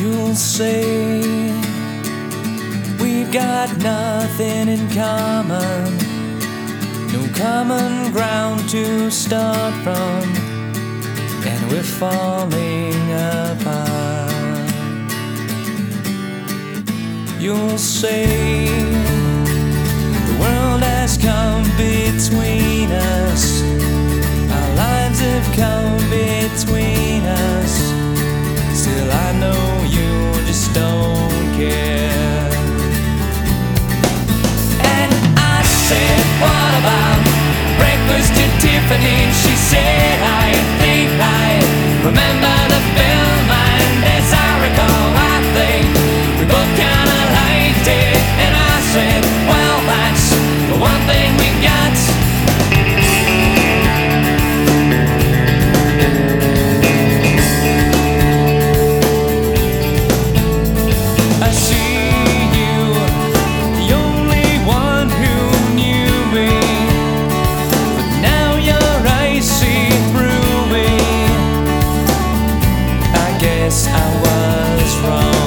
You'll say we've got nothing in common, no common ground to start from, and we're falling apart. You'll say the world has come between us. guess I was wrong.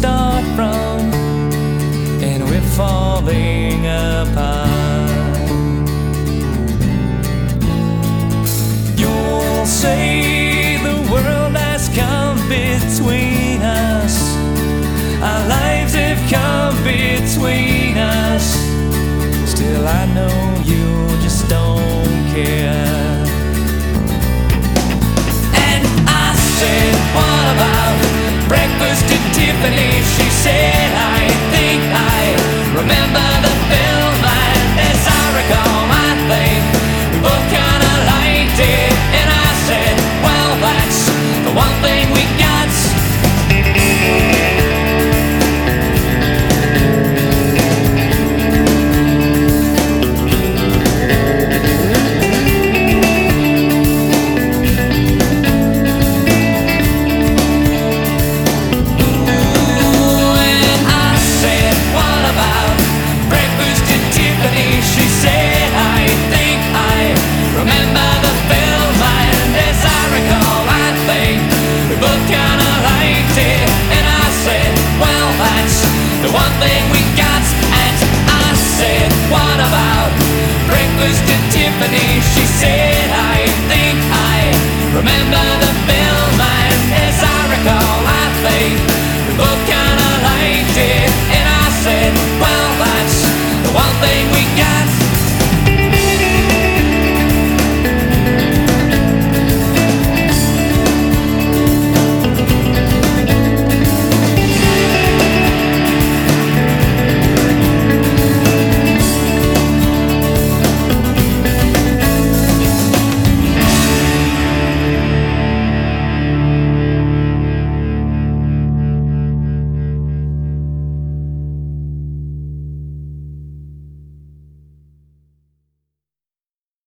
start from, and we're falling apart. the one thing we got. And I said, What about breakfast at Tiffany? She said, I think I remember.